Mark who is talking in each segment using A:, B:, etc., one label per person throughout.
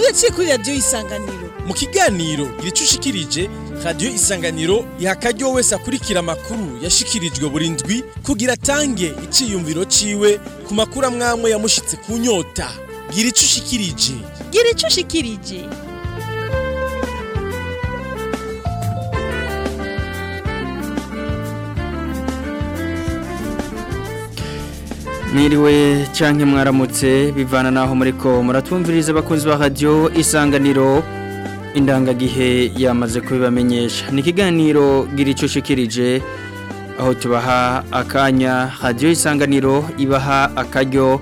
A: twaciye kuri radiyo y'isanganiro
B: mu kiganiro icyo ushikirije radiyo isanganiro iha wese akurikira amakuru yashikirijwe buri ndwi kugira atange icyiyumviro ciwe ku makuru amwamwe yamushitse ku nyota gira icyo ushikirije
A: gira icyo ushikirije
C: Niriwe cyangwa mwaramutse bivana n'aho muri ko muratwumviriza abakunzi ba radiyo isanganiro indangagihe yamaze kubibamenyesha ni ikiganiro gira icyo aho tubaha akanya radiyo isanganiro ibaha akaryo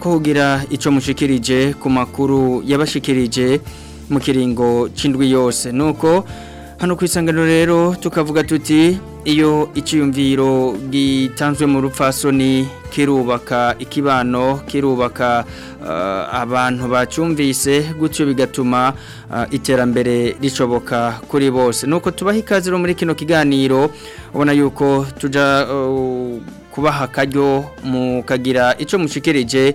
C: ko kugira icyo mushikirije ku makuru yabashikirije mu kiringo cy'indwi yose nuko hano ku isanganiro rero tukavuga tuti iyo icyiyumviro gitanzwe mu rupfasoni kirubaka ikibano kirubaka uh, abantu bacyumvise gutyo bigatuma uh, iterambere rishoboka kuri bose nuko tubaha ikaze muri kino kiganiro ubona yuko tujya uh, kubaha kajyo mukagira icyo mushikiririje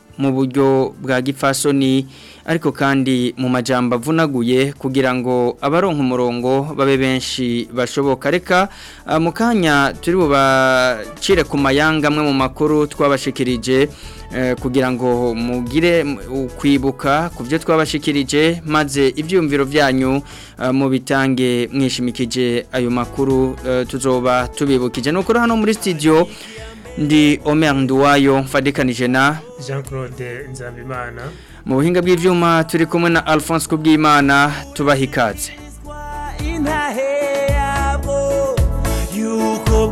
C: mu buryo bwa gipfasoni ariko kandi mu majyamba avunaguye kugira ngo abaronka umurongo babe benshi bashoboka reka ah, mu kanya turi bubacire ku mayanga amwe mu makuru twabashikirije eh, kugira ngo mugire kwibuka ku byo twabashikirije maze ibyumviro byanyu ah, mu bitange mwishimikije ayo makuru eh, tuzoba tubibukije ni hano muri studio. ndi Omer Nduwayo mfadikanije na
D: Jean Claude Nzabimana
C: mu buhinga bw'ibyuma turi kumwe na Alphonse Kubwimana tubaha ikaze
E: yuko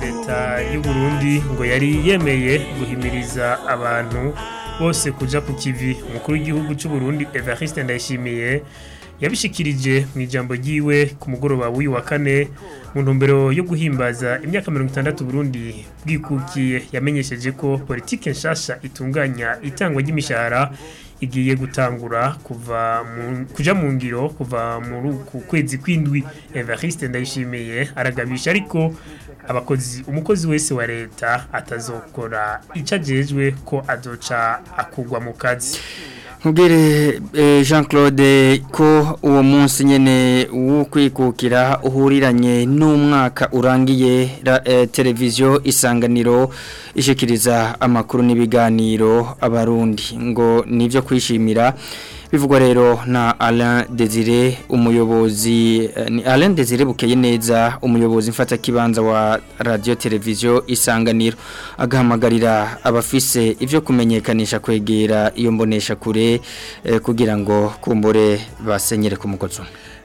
D: leta y'u Burundi ngo yari yemeye guhimiriza abantu bose kuja ku kivi umukuru w'igihugu cy'u Burundi Evariste Ndayishimiye yabishikirije mu ijambo ryiwe ku mugoroba w'uyu wa kane mu ntumbero yo guhimbaza imyaka mirongo itandatu Burundi bwikukiye yamenyesheje ko politiki nshasha itunganya itangwa ry'imishahara igiye gutangura kuva kuja mu ngiro kuva muri uku kwezi kw'indwi Evariste ndayishimiye aragabisha ariko abakozi umukozi wese wa leta atazokora icajejwe ko azoca akugwa mu kazi
C: Mbire eh, Jean Claude ko uwo munsi nyene wo kwikukira uhuriranye n'umwaka urangiye eh, televiziyo isanganiro ishikiriza amakuru n'ibiganiro abarundi ngo nivyo kwishimira bivugwa rero na Alain Desire umuyobozi eh, ni Alain Desire bukeye neza umuyobozi mfata kibanza wa radio televiziyo isanganiro agahamagarira abafise ivyo kumenyekanisha kwegera iyo mbonesha kure eh, kugira ngo kumbore basenyere ku mukozo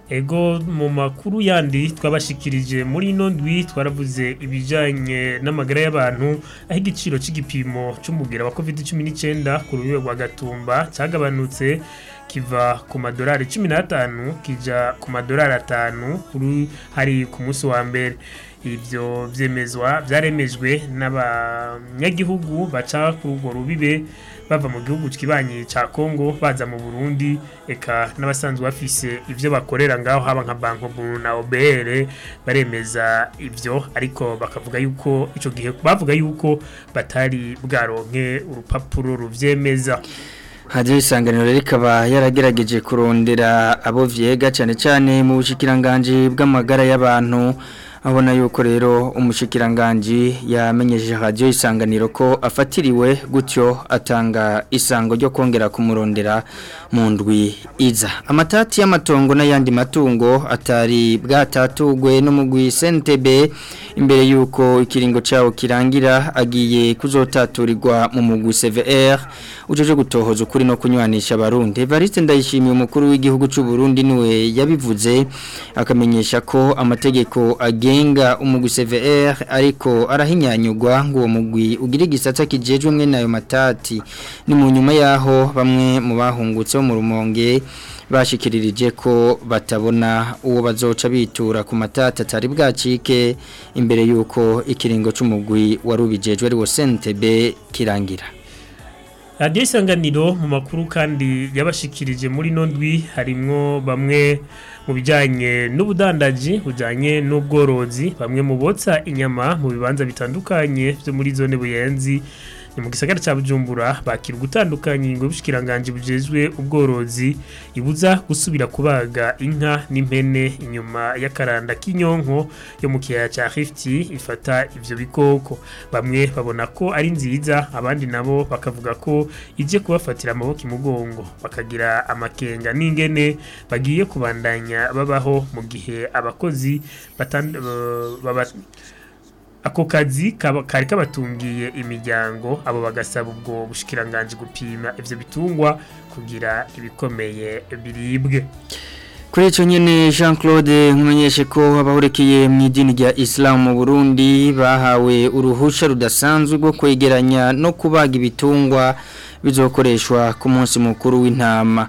D: ego mu makuru yandi twabashikirije muri ino ndwi twaravuze ibijyanye n'amagara y'abantu aho igiciro cy'igipimo cy'umubwira wa covid cumi n'icyenda ku rurimi rwa gatumba cyagabanutse kiva ku madolari cumi n'atanu kijya ku madolari atanu kuri hari ku munsi wa mbere ibyo byemezwa byaremejwe n'abanyagihugu baca kuri urwo rubibe bava mu gihugu twibanye cya congo baza mu burundi eka n'abasanzwe bafise ibyo bakorera ngaho haba nka banki na obere baremeza ibyo ariko bakavuga yuko icyo gihe bavuga yuko batari bwaronke urupapuro rubyemeza
C: hajyaho isanganiro rikaba yaragerageje kurondera abo vyega cyane cyane mu bushikiranganji bw'amagara y'abantu abona yuko rero umushikiranganji yamenyeje radio isanganiro ko afatiriwe gutyo atanga isango ryo kongera kumurondera mu ndwi iza amatati y'amatongo n'ayandi matungo atari bwatatugwe n'umugwi SNTB imbere y'uko ikiringo cyawo kirangira agiye kuzotaturirwa mu muguzi vr ujeje gutohoza ukuri no kunywanisha abarundi Evariste ndayishimiye umukuru w'igihugu cy'u Burundi niwe yabivuze akamenyesha ko amategeko agenga umugu vr ariko arahinyanyugwa ngo uwo mugwi ugira igisata kijejwe mwe nayo matati ni mu nyuma yaho bamwe mu bahungutse mu rumonge bashyikiririje ko batabona uwo bazoca bitura ku matata atari bwacike imbere y'uko ikiringo cy'umugwi wari ubijejwe wo sentebe kirangira
D: radiyo isanganiro mu makuru kandi yabashikirije muri nondwi harimo bamwe mu bijyanye n'ubudandaji bujyanye n'ubworozi bamwe mu botsa inyama mu bibanza bitandukanye byo muri zone buyenzi ni mu gisagara cya bujumbura bakira gutandukanya ingingo y'ubushikiranganji bujejwe ubworozi ibuza gusubira kubaga inka n'impene inyuma y'akaranda k'inyonko yo mu kiyaya cya Rift ifata ibyo bikoko bamwe babona ko ari nziza abandi nabo bakavuga ko ije kubafatira amaboko imugongo bakagira amakenga n'ingene bagiye kubandanya babaho mu gihe abakozi batand... ako kazi kari kabatungiye imiryango abo bagasaba ubwo bushikiranganji gupima ibyo bitungwa kugira ibikomeye biribwe
C: kuri icyo nyine jean claude nkumenyeshe ko abahurekeye mu idini rya isilamu mu burundi bahawe uruhushya rudasanzwe rwo kwegeranya no kubaga ibitungwa bizokoreshwa ku munsi mukuru w'intama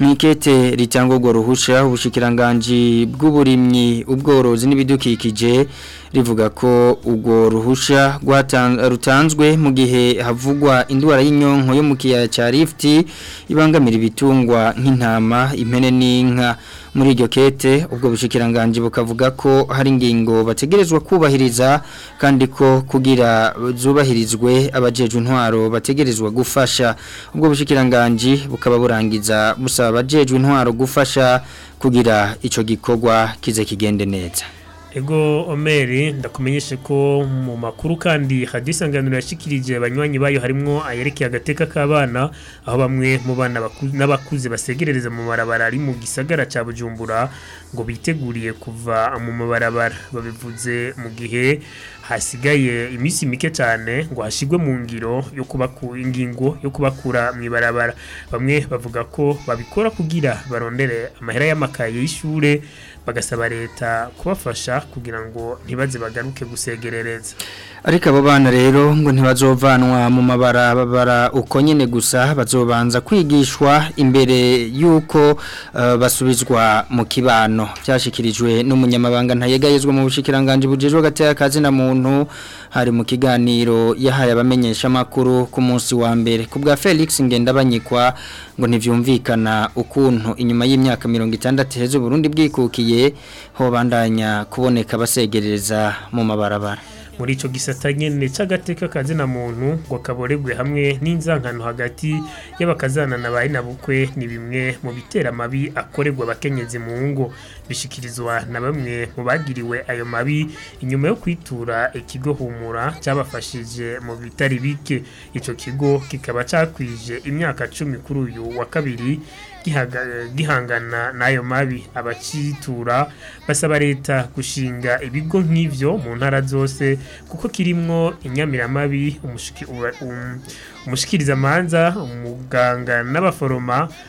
C: mu ikete ritangwa urwo ruhushya ubushikiranganji bw'uburimyi ubworozi n'ibidukikije rivuga ko ubwo ruhusha rutanzwe mu gihe havugwa indwara y'inyonko yo mu kiyaya cya rifiti ibangamira ibitungwa nk'intama impene n'inka muri iryo kete ubwo bushikiranganji bukavuga ko hari ingingo bategerezwa kubahiriza kandi ko kugira zubahirizwe abajeje intwaro bategerezwa gufasha ubwo bushikiranganji bukaba burangiza busaba abajeje intwaro gufasha kugira icyo gikorwa kize kigende neza
D: ego omeri ndakumenyeshe ko mu makuru kandi hadisanganiro yashyikirije abanywanyi bayo harimo ayerekeye agateka k'abana aho bamwe mu bana n'abakuze basegerereza mu barabara ari mu gisagara cya bujumbura ngo biteguriye kuva mu mabarabara babivuze mu gihe hasigaye iminsi mike cyane ngo hashyirwe mu ngiro yo kubakura ingingo yo kubakura mu ibarabara bamwe bavuga ko babikora kugira barondere amahera y'amakaye y'ishuri bagasaba leta kubafasha kugira ngo ntibaze bagaruke gusegerereza
C: ariko abo bana rero ngo ntibazovanwa mu mabara babara uko nyine gusa bazobanza kwigishwa imbere y'uko eh, basubizwa mu kibano byashyikirijwe n'umunyamabanga ntayegayezwa mu bushyikirangange bugezweho hagati y'akazi na muntu muntu hari mu kiganiro yahaye abamenyesha makuru ku munsi wa mbere ku bwa Felix Ngendabanyikwa ngo ntivyumvikana ukuntu inyuma y'imyaka 60 heze Burundi bwikukiye ho bandanya kuboneka basegereza mu mabarabara
D: muri icyo gisata nyine cy'agateka kazina muntu ngo kaboregwe hamwe n'inzankano hagati y'abakazana na ba bukwe ni bimwe mu bitera amabi akoregwa abakenyezi mu ngo bishyikirizwa na bamwe mu bagiriwe ayo mabi inyuma yo kwitura ikigo humura cyabafashije mu bitari bike icyo kigo kikaba cyakwije imyaka cumi kuri uyu wa kabiri gihangana n'ayo mabi abacitura basaba leta gushinga ibigo nk'ibyo mu ntara zose kuko kirimo inyamiramabi um, umushikirizamanza umuganga n'abaforoma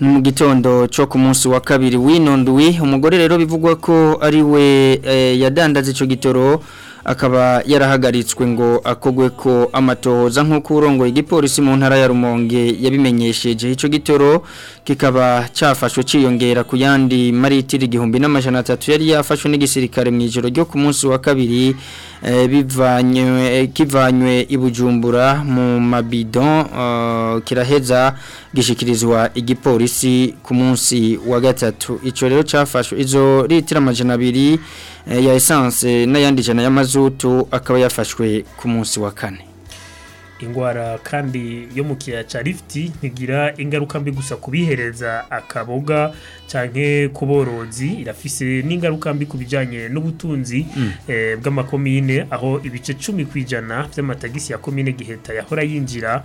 C: ni mu gitondo cyo ku munsi wa kabiri winondwi umugore rero bivugwa ko ari we eh, yadandaza icyo gitoro akaba yarahagaritswe ngo akogwe ko amatohoza nk'uko urongo igipolisi mu ntara ya rumonge yabimenyesheje icyo gitoro kikaba cyafashwe cyiyongera ku yandi maritiro igihumbi n'amajana atatu yari yafashwe n'igisirikare mu ijoro ryo ku munsi wa kabiri Eh, bivanywe eh, kivanywe i bujumbura mu mabidon eh, kiraheza gishikirizwa igipolisi ku munsi wa gatatu icyo rero cyafashwe izo ritira amajana abiri ya essence n'ayandi jana mazutu akaba yafashwe ku munsi wa kane
D: indwara kandi yo mu kiyaya cya lifuti ntigira ingaruka mbi gusa kubihereza akaboga cyane ku borozi irafise n'ingaruka mbi ku bijyanye n'ubutunzi mm. eh, bw'amakomine aho ibice cumi ku ijana by'amatagisi ya komine giheta yahora yinjira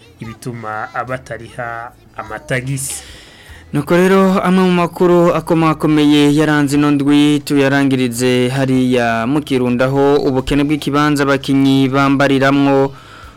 D: ibituma batariha amatagisi
C: nuko rero amwe mu makuru akomakomeye yaranze ino ndwi tuyarangirize hariya mu Kirundaho ubukene bw'ikibanza abakinnyi bambariramwo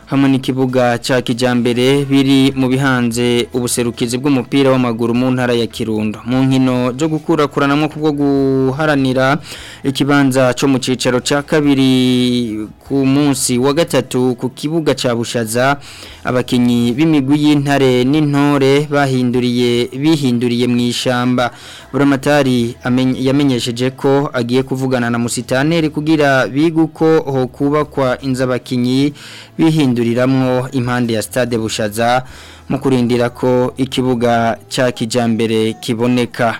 C: hamwe n'ikibuga cya kijyambere biri mu bihanze ubuserukizi bw'umupira w'amaguru mu ntara ya kirundo mu nkino zo gukurakuranamo kubwo guharanira ikibanza cyo mu cyicaro cya kabiri ku munsi wa gatatu ku kibuga cya bushaza abakinnyi b'imigwi y'intare n'intore bahinduriye bihinduriye mu ishyamba buramatari yamenyesheje ko agiye kuvugana na musitaneri kugira bige uko ho kubakwa inza abakinnyi bihinduriramwo impande ya stade bushaza mu kurindira ko ikibuga cya kijambere kiboneka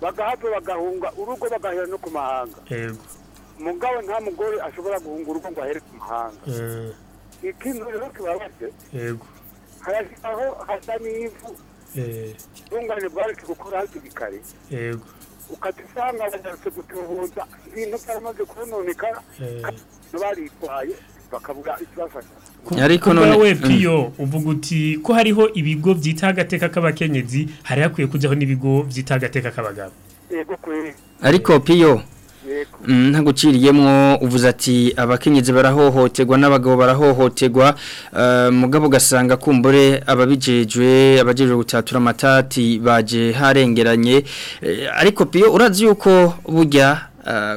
F: bagahava bagahunga eh. urugo bagahera no ku mahanga umugabo nta mugore ashobora guhunga urugo ngo ahere ku mahanga
D: eh.
F: ikintu rero kibabaje harashyiraho hasa n'ivu ubungane bwari gukora hakiri kare ukajya bagarutse gutubuza ibintu byaramaze kubononekara
D: eh.
F: baritwaye bakabura ikibafasha
C: ariko none
D: mm. piyo iyo uvuga uti ko hariho ibigo byita agateka k'abakenyezi hari hakwiye kujyaho n'ibigo byita agateka k'abagabo
C: ariko piyo Mm, nta guciriyemo uvuze ati abakenyezi barahohoterwa n'abagabo barahohoterwa eh, mugabo ugasanga kumbure ababijejwe abajejwe gutatura amatati baje harengeranye eh, ariko piyo urazi yuko burya
F: eh,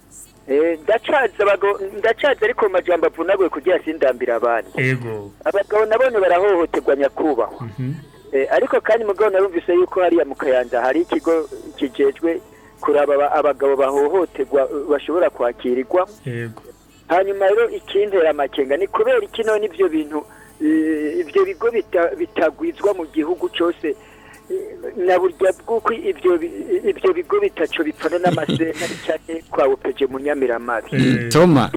F: eh, ndacatse ariko mu majambo avunaguye kugira sindambira abandi abagabo nabone barahohoterwa nyakubahwa
D: mhm.
F: eh, ariko kandi mu narumvise yuko hariya mu kayanza hari ikigo kijejwe kuraba abagabo bahohoterwa bashobora kwakirirwa hanyuma rero ikintera amakenga ni kubera iki none ibyo bintu Eh, ibyo bigo bitagwizwa mu gihugu cyose eh, na burya bw'uko ibyo bigo bitacyo bipfana n'amasentare cyane kwa bupeje mu nyamiramari
D: mm,
C: toma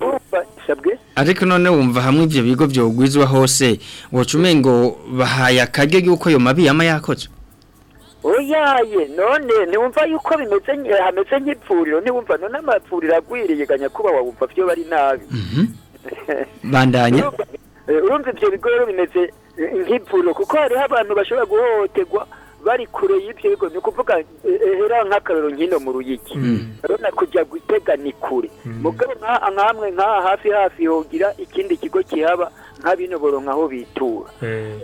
C: ariko none wumva hamwe ibyo bigo byogwizwa hose wacume ngo bahaye akage yuko ayo mabi yama yakoze
F: oyaye none ntiwumva yuko bimeze hameze nk'ipfuriro ntiwumva none amapfuriro agwiriganya kuba wawumva byo bari nabi
C: mhm.
F: bandanya Eh, urumva ibyo bigo bimeze eh, nk'ipfuro kuko hariho abantu bashobora guhohoterwa bari kure y'ibyo bigo ni ukuvuga eh, hera nk'akararo nkino mu ruyigi hmm. urabona kujya gutega ni kure hmm. mugabo nkamwe nk'aha hafi hafi hogira ikindi kigo kihaba nka binoboro nkaho bitura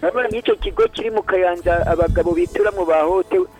F: urabona nk'icyo kigo kiri mu kayanza abagabo mu bahotewe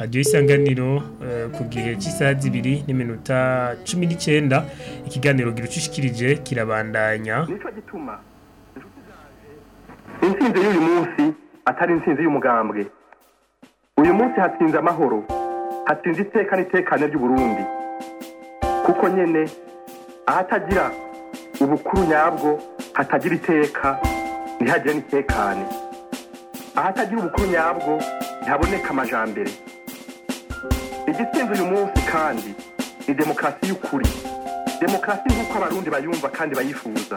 D: radiyo isanganiro eh, ku gihe cy'isaha zibiri n'iminota cumi n'icyenda ikiganiro girucishikirije kirabandanya
G: nicyo gituma insinzi y'uyu munsi atari insinzi y'umugambwe uyu munsi hatsinze amahoro hatsinze iteka n'itekane ry'uburundi kuko nyine ahatagira ubukuru nyabwo hatagira iteka ntihagire n'itekane ahatagira ubukuru nyabwo ntihaboneka amajambere igitsinze uyu munsi kandi ni demokarasi y'ukuri demokarasi nk'uko abarundi bayumva kandi bayifuza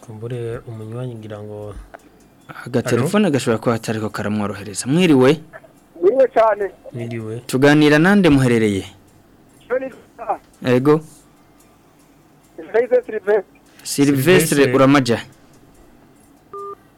H: kumbure umunyuranye ngira ngo
C: agatelefone gashobora kuba katariko karamworohereza mwiriwe
D: mwiriwe cyane
H: mwiriwe
C: tuganira nande muherereye Ego.
D: Silvestre
C: uramaja.
H: Oh,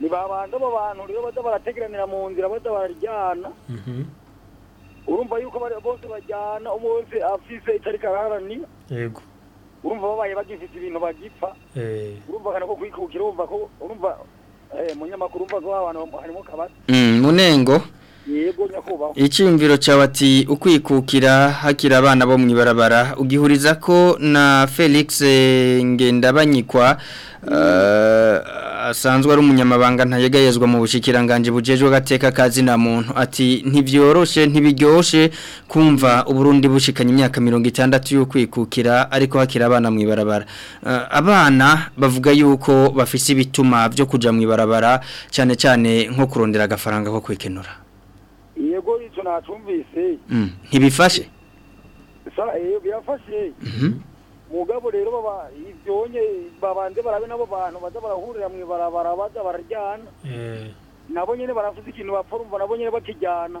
C: ni
D: babanza abo bantu rero baza barategeranira mu nzira baza bararyana
H: mhm.
D: urumva yuko bose bajyana umuntu wese afise itariki araharanira
H: yego
D: urumva babaye bagifite ibintu bagipfa
H: eh.
D: urumva kana ko kwikukira urumva ko urumva eh, munyamakuru urumva ko abantu harimo kabasa
C: mm, munengo
D: yego nyakubahwa
C: icyumviro cyawe ukwikukira hakira abana bo mu ibarabara ugihuriza ko na felix eh, ngendabanyikwa eh, asanzwe ari umunyamabanga ntayegayezwa mu bushikiranganje bujejwe gateka kazi na muntu ati ntibyoroshe ntibiryoshye kumva uburundi bushikanye imyaka mirongo itandatu y'ukwikukira ariko hakira abana mu ibarabara eh, abana bavuga yuko bafise ibituma byo kujya mu ibarabara cyane cyane nko kurondera agafaranga ko kwikenura
D: ubwo icyo nacumvise
C: ntibifashe
D: mm, birafashe mugabo mhm. rero baba ibyonye babanze barabe nabo bantu baza barahurira mu ibarabara baza bararyana
H: eh.
D: nabo nyine baravuze ikintu bapfa nabo nyine bakijyana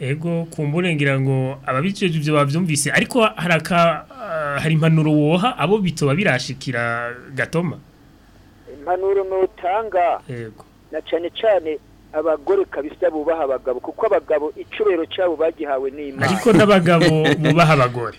F: ego
I: kumbure ngira ngo ababijeje ibyo babyumvise ariko haraka uh, eh, hari impanuro woha abo bitoba birashikira gatoma
F: impanuro notanga
I: yego
F: na cyane cyane abagore kabisa bubaha abagabo kuko abagabo icubero cyabo bagihawe n'Imana
I: ariko n'abagabo bubaha abagore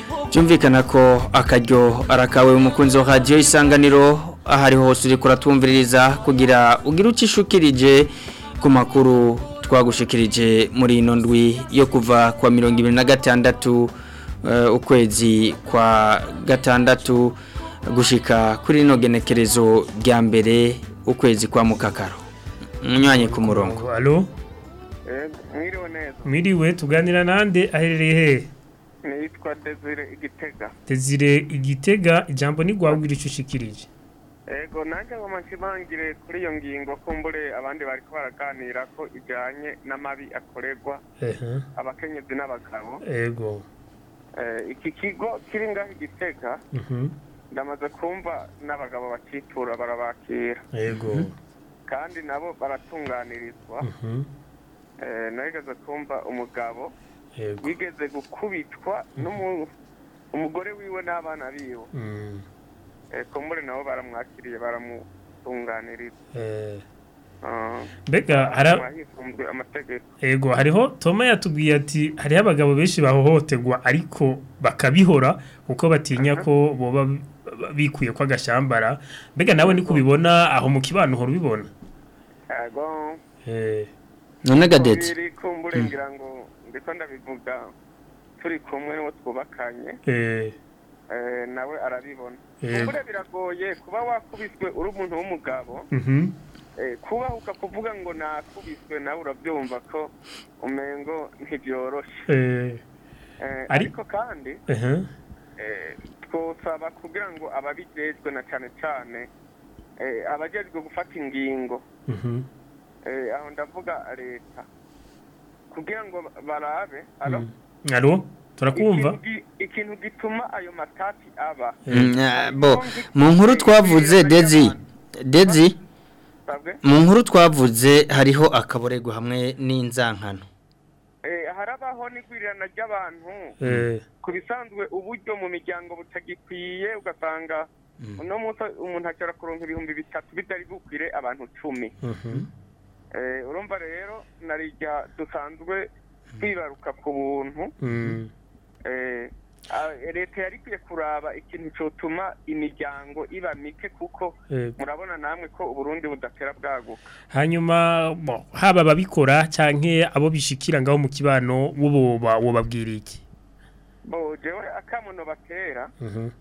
C: byumvikana ko akaryo arakawe umukunzi wa radiyo isanganiro ahari hose uri kuratumviririza kugira ugire uko ishukirije ku makuru twagushikirije muri ino ndwi yo kuva kwa mirongo ibiri na gatandatu eh, ukwezi kwa gatandatu gushika kuri ino genekerezo rya mbere ukwezi kwa mukakaro munyuranye ku murongo
I: alo
D: mwiriwe
I: tuganira nande aherereye hehe
J: nitwa desire igitega
D: desire igitega ijambo ni guhabwira icyo ushikirije
J: yego nanjye ngo mashimangire kuri iyo ngingo kumbure abandi bari baraganira ko ijyanye n'amabi akorerwa abakenyezi n'abagabo
D: yego
J: eh, iki kigo kiri ngaho igitega
D: mhm.
J: ndamaze kumva n'abagabo bakitura barabakira
D: yego mhm.
J: kandi nabo baratunganirizwa
D: mhm.
J: eh, nageze kumva umugabo wigeze gukubitwa mhm. umugore wiwe n'abana biwe
D: mm.
J: eh, kumbure nabo baramwakiriye baramutunganiriza
D: eh.
J: Ah.
D: mbega yego hariho toma yatubwiye ati hariho abagabo benshi bahohoterwa ariko bakabihora kuko batinya ko boba bikuye ko agashambara mbega nawe ni kubibona aho mu kibano uhora ubibona eh.
C: none gadetse
J: mm. ngira ngo ndiko ndabivuga turi kumwe n'uwo twubakanye
D: eh.
J: Eh, nawe arabibona kuko biragoye kuba wakubiswe uri umuntu w'umugabo
D: mhm.
J: kubahuka kuvuga ngo nakubiswe nawe urabyumva ko umengo ntibyoroshe ariko kandi twosaba kugira ngo ababijejwe na cyane cyane abajejwe gufata ingingo aho ndavuga leta kugira ngo barabe alo
D: turakumva
J: ikintu gituma ayo matati aba
C: bo mu nkuru twavuze dezi dezi mu nkuru twavuze hariho akaborego hamwe n'inzankano
J: eh, harabaho n'igwirirana ry'abantu
D: eh.
J: ku bisanzwe uburyo mu miryango butagikwiye ugasanga mm. uno munsi umuntu ashobora kuronka ibihumbi bitatu bitari bukwire abantu cumi
D: mm-hmm.
J: eh, urumva rero narijya dusanzwe kwibaruka ku buntu
D: mm.
J: leta yari ikwiye kuraba ikintu cyotuma imiryango iba mike kuko murabona namwe ko uburundi budatera bwaguka
D: hanyuma haba ababikora cyangwa abo bishikira ngaho mu kibano wubabwira iki
J: jewe akamuno batera
D: mhm.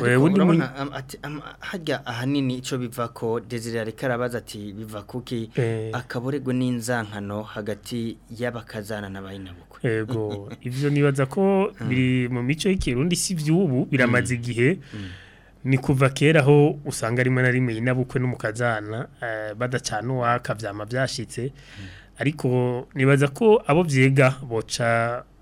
D: wewe undi
C: munyi harya ahanini ico bivako Desire karabaza ati biva kuki
D: eh.
C: akaborego n'inzankano hagati y'abakazana n'abayinabukwe
D: yego ivyo nibaza ko hmm. biri mu mico y'ikirundi si vyubu biramaze hmm. igihe hmm. ni kuva kera aho usanga rimwe na rimwe inabukwe n'umukazana eh, badacana uwaka byama byashitse ariko nibaza ko abo byiga boca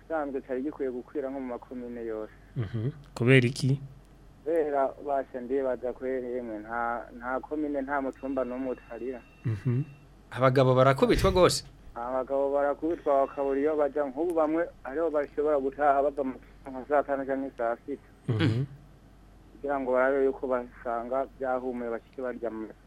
K: bisanzwe cyari gikwiye gukwira nko mu makomine yose
D: mhm. kubera iki
K: kubera ubasha ndibaza kubera yemwe nta komine nta mutumba n'umwe utarira
D: mhm.
C: abagabo barakubitwa rwose
K: abagabo barakubitwa bakabura bajya nk'ubu bamwe ariho bashobora gutaha bava mu saa cyangwa saa sita
D: mhm.
K: kugira ngo barabe yuko basanga byahumuye bakike barya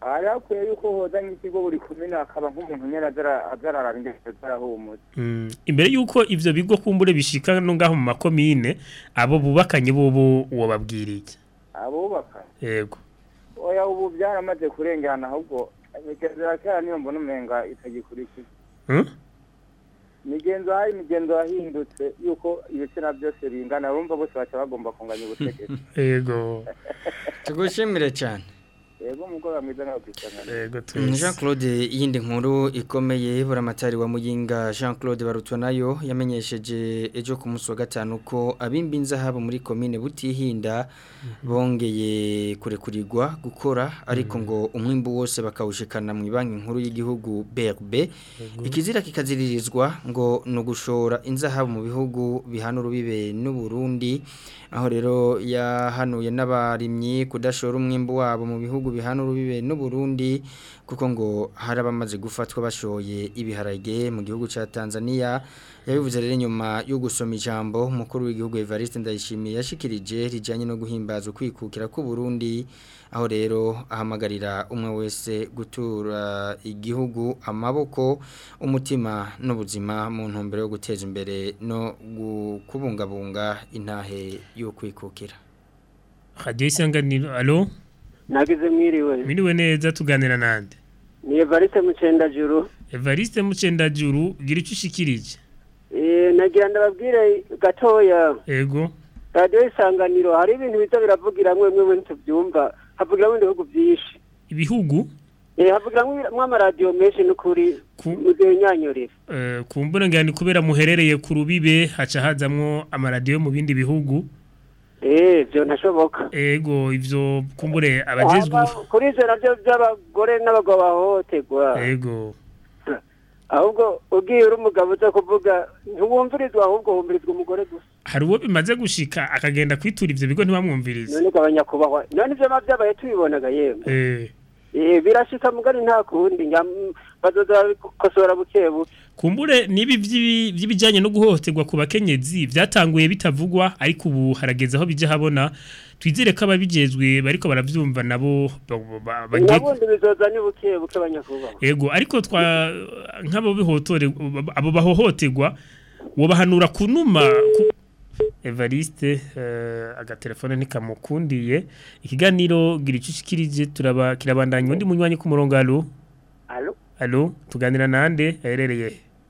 D: ari akwiye yuko
K: hozanye ikigo buri kumena akaba nk'umuntu nyene azararara ingese zarahumuza
D: mm. imbere yuko ibyo bigo kumbure bishika no ngaho mu makomine abo bubakanye bobo wobabwira iki
K: abubakanye
D: yego
K: oya ubu byaramaze kurengana ahubwo imigenzo ya kera niyo mbona umenga itagikurikije
D: hmm?
K: imigenzo hari imigenzo yahindutse yuko ibitsina byose bingana bumva bose baca bagomba kunganya ubutegetsi
D: yego
C: tugushimire cyane Jean Claude yindi nkuru ikomeye buramatari wa muyinga Jean Claude nayo yamenyesheje ejo ku munsi wa gatanu ko abimbinza habo muri commune butihinda mhm. bongeye kurekurirwa gukora ariko mhm. ngo umwimbu wose bakawushikana mu banki nkuru y'igihugu BRB ikizira kikaziririzwa ngo no gushora inzahabu mu bihugu bihana urubibe n'u Burundi aho rero yahanuye n'abarimyi kudashora umwimbu wabo mu bihugu bihana urubibe Burundi kuko ngo hari abamaze gufatwa bashoye ibiharage mu gihugu cya tanzania yabivuze rero nyuma yo gusoma ijambo umukuru w'igihugu evariste ndayishimiye yashikirije rijyanye no guhimbaza ukwikukira Burundi aho rero ahamagarira umwe wese gutura igihugu amaboko umutima n'ubuzima mu ntumbero yo guteza imbere no kubungabunga intahe yo kwikukira
D: hadisanganiro alo
L: nagize mwiriwe
D: mwiriwe neza tuganira nande
L: ni evariste mucendajuru
D: evariste mucendajuru gira icyo ushikirije
L: eh, nagira ndababwire gatoya
D: yego
L: radiyo isanganiro hari ibintu bito biravugira mwe mwe tubyumva havugiramo ibihugu byinshi
D: ibihugu
L: eh, havugiramo amaradiyo menshi n'ukuri mu
D: gihe nyanyorera eh, ku mbonangirane kubera muherereye ku rubibe haca hazamwo amaradiyo mu bindi bihugu
L: eh byo nashoboka
D: yego ivyo kumbure abajejwe
L: kuri ivyo navyo by'abagore n'abagabo bahotegwa
D: yego
L: ahubwo ugiye uri umugabo uza kuvuga ntiwumvirizwa ahubwo humvirizwa umugore gusa
D: hari uwo bimaze gushika akagenda kwitura ivyo bigo ntibamwumvirize
L: none ko abanyakubahwa none ivyo by'abaye tubibona yemwe
D: eh
L: Eh, birashyika mugari nta kundi bazakosora buke buke
D: kumbure n'ibi by'ibijyanye no guhohoterwa ku bakenyezi byatanguye bitavugwa ariko ubu harageze aho bijya habona twizere ko ababigezwe bariko barabyumva nabo bagiye
L: bizozanye buke buke abanyakuba
D: yego ariko twa nk'abo bihotore abo bahohoterwa wobahanura kunuma ku... evariste eh, agatelefone ntikamukundiye ikiganiro gira icyo ushikirije kirabandanya undi munywanyi ku murongo alo
M: alo
D: tuganira nande aherereye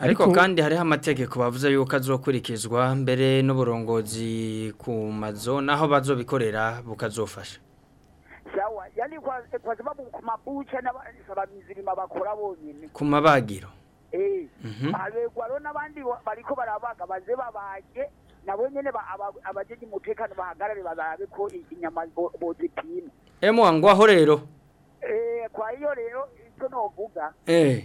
D: ariko
M: kandi
C: hariho amategeko bavuze yuko azokurikizwa mbere n'uburongozi ku mazo naho bazobikorera bukazofasha
M: sawa yani kwa sababu ku mabucha n'abasabamizirima bakora bonyine
C: ku mabagiro
M: Eh,
C: mhm.
M: abegwa rero n'abandi bariko barabaga baze babage nabo nyene abajeje umutekano bahagarare bazabe ko inyama bozipima
C: emwa ngwaho rero
M: eh, kwa hiyo rero icyo novuga
C: eh.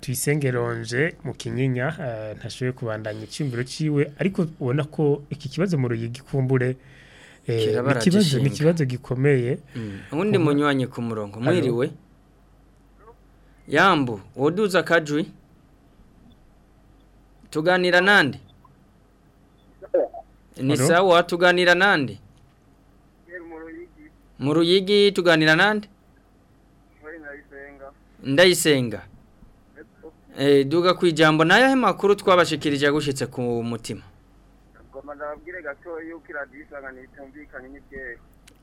D: tuyisenge ronje mu kinyinya ntashoboye kubandanya icyumviro cyiwe ariko ubona ko iki kibazo mu ruyi gikumbure eh, ni ikibazo gikomeye mm.
C: ubundi munyuranye ku murongo mwiriwe yambu woduza akajwi tuganira nande ni sawa tuganira nande mu ruyigi tuganira nande ndayisenga eh, duga ku ijambo nayo aho makuru twabashikirije agushyitse ku mutima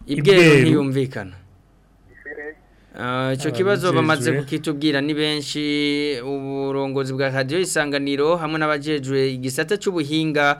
D: ibweru
C: ntiyumvikana Ah,
D: icyo
C: kibazo bamaze kukitubwira ni benshi uburongozi bwa radiyo isanganiro hamwe n'abajejwe igisata
N: cy'ubuhinga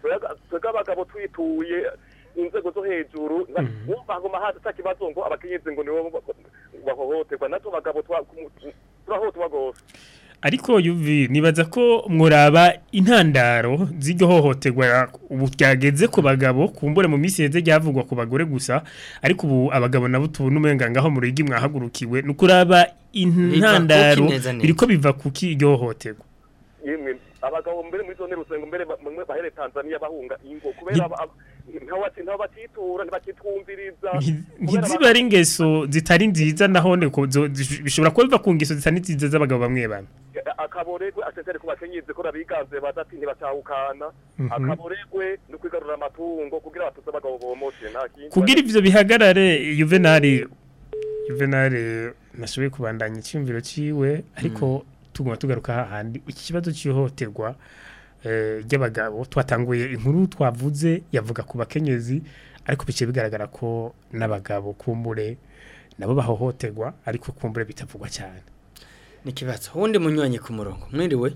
N: twebwe abagabo twituye inzego zo hejuru mhm. wumva haguma haza atakibazo ngo abakenyezi ngo nibo bahohoterwa natwo bagabo turahohoterwa rwose
D: ariko yuvi nibaza ko muraba intandaro z'iryo hohoterwa ubu ryageze ku bagabo kumbure mu minsi yeze ryavugwa ku bagore gusa ariko ubu abagabo nabo tubona umurenga ngaho mu rugi mwahagurukiwe ni ukuraba intandaro ko biva ku kiryo hohoterwa
N: abagabo mbere muri zone rusengo mbere bahere tanzania bahunga ingo kubera ntibatitwumviriza
D: ntiziba ari ingeso zitari nziza naho bishobora kuba biva ku ngeso zitari nziza z'abagabo bamwe bane
N: akaboregwe atetari ku bakenyezi ko babiganze badati ntibatahukana
D: mhm.
N: akaboregwe no kwigarura amatungo kugira abatuze abagabo bomoshe nta kindi
D: kugira ivyo bihagarare Juvenal Juvenal nashoboye kubandanya icyumviro ciwe ariko mhm. tuguma tugaruka iki kibazo cyihohoterwa Eh, ry'abagabo twatanguye inkuru twavuze yavuga ku bakenyezi ariko bice bigaragara ko n'abagabo kumbure nabo bahohoterwa ariko kumbure bitavugwa cyane
C: ni ikibazo wundi munyuranye ku murongo mwiriwe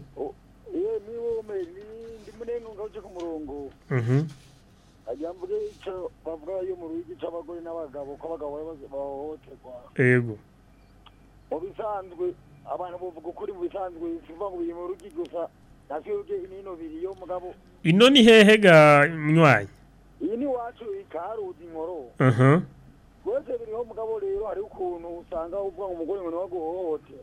H: ajyambure icyo bavuga yo mu rugo cy'abagore n'abagabo ko abagabo bahohoterwa
D: yego
H: mu bisanzwe abantu bavuga ukuri mu bisanzwe biva mu rugo gusa
D: ino ni hehe ga nywanyi
H: iyi ni iwacu ikaharuzi inkoro rwose biriho mugabo rero hari ukuntu usanga uvuga ngo umugore ngo
D: ntiwaguhohotere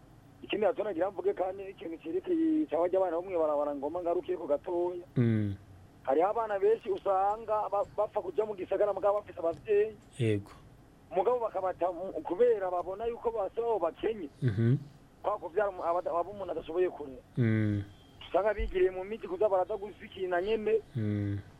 H: ikindi natone mvuge kandi n'ikintu cyerekeye cyangwa abana bamwe barabara ngoma ngarukiye ku gatoya
D: mm.
H: hariho abana benshi usanga bapfa kujya mu gisagara mugabo bafite ababyeyi
D: yego
H: umugabo bakabata kubera babona yuko bose bakenye
D: mhm.
H: kwa kubyara abo umuntu adashoboye kurera
D: mm.
H: sanga bigiriye mu miti kuza baradagusukina nyene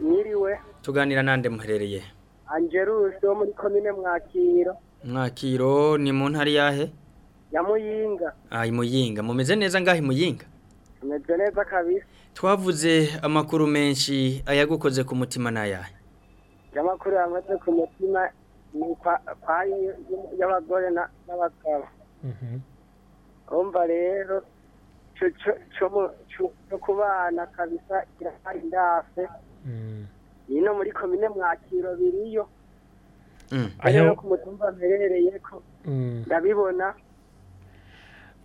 C: mwiriwe tuganira nande muherereye
O: angerusi wo muri komine mwakiro
C: mwakiro ni mu ntara yahe
O: ya muyinga
C: ah imuyinga mumeze neza ngahe muyinga
O: tumeze neza kabisa
C: twavuze amakuru menshi ayagukoze ku mutima n'ayahe
O: amakuru yankoze ku mutima ni kwa y'abagore n'abagabo urumva mm-hmm. rero cyo ku kabisa irahari ndase ino mm. muri komine mwakiro biriyo mm. ariyo ku mutumba mperereye ko mm. ndabibona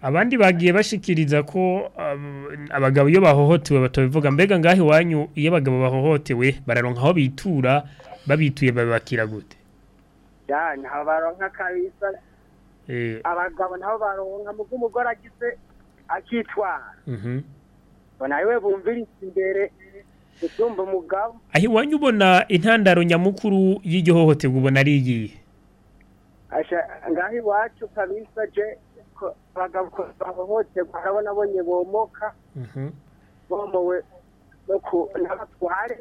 D: abandi bagiye bashikiriza ko um, abagabo iyo bahohotewe batabivuga mbega ngaho iwanyu iyo abagabo bahohotewe bararonka aho bitura babituye babakira gute
O: ntabaronka kabisa
D: Eh.
O: abagabo nabo baronka mu bw'umugore agize akitwara
D: mhm.
O: nawe bumvira imbere gutumva umugabo
D: aho iwanyu ubona intandaro nyamukuru y'igihohoterwa ubona ari iyihe
O: ngaho iwacu kabisa je abagabo bahohoterwa urabona abonye bomoka
D: mhm.
O: bomowe n'abatware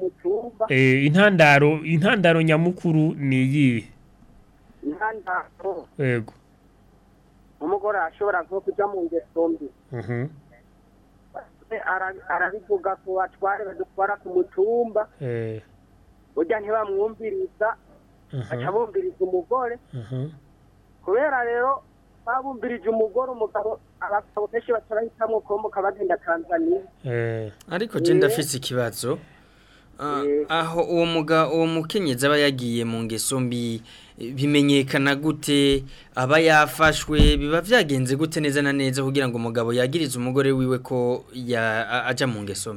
O: mu cyumba
D: eh, intandaro intandaro nyamukuru ni iyihe
O: intandaro
D: yego
O: umugore ashobora nko kujya mu ngeso mbi
D: mhm.
O: arabivuga ku batware badutwara ku mutumba
D: eh.
O: burya ntibamwumviriza baca
D: mhm.
O: umugore
D: mhm.
O: kubera rero babumvirije umugore umugabo abagabo benshi batarahitamo kubomoka bagenda tanzaniya
D: eh.
C: ariko jenda eh. afite ikibazo ah, aho uwo mukenyezi aba yagiye mu ngeso mbi bimenyekana gute aba yafashwe biba byagenze gute neza na neza kugira ngo umugabo yagirize umugore wiwe ko ya ajya mu ngeso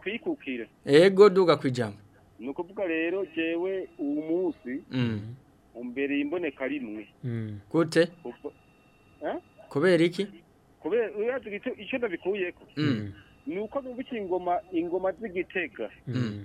O: kuyikukira
D: yego
C: duga
P: kwijambo ni ukuvuga rero
Q: jewe uwo munsi
C: mm.
Q: mbere imboneka rimwe
C: mm.
Q: gute eh?
C: kubera iki
Q: kubera icyo nabikuye ko
C: mm.
Q: ni uko bumva ingoma ingoma
C: mm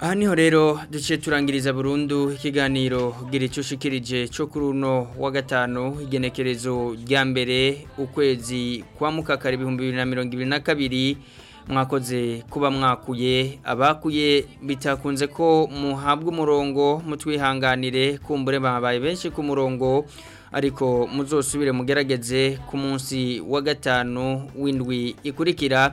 D: aha
C: niho rero duce turangiriza burundu ikiganiro gira icyo ushikirije cyo kuri uno wa gatanu igenekerezo rya mbere ukwezi kwa mukakara ibihumbi bibiri na mirongo ibiri na kabiri mwakoze kuba mwakuye abakuye bitakunze ko muhabwa umurongo mutwihanganire kumbure babaye benshi ku murongo ariko muzosubire mugerageze ku munsi wa gatanu w'indwi ikurikira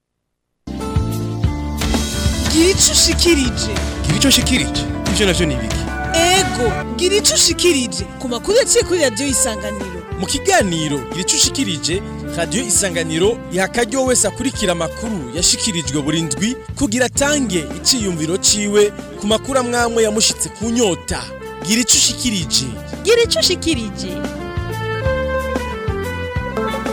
A: gira icyo ushikirije
B: gira ibyo nabyo ni ibiki
A: ego gira icyo ku makuru ya kuri radiyo isanganiro
B: mu kiganiro gira icyo radiyo isanganiro iha akaryo wese akurikira amakuru yashikirijwe buri ndwi kugira atange icyiyumviro ciwe ku makuru amwamwe yamushitse ku nyota gira icyo ushikirije
A: gira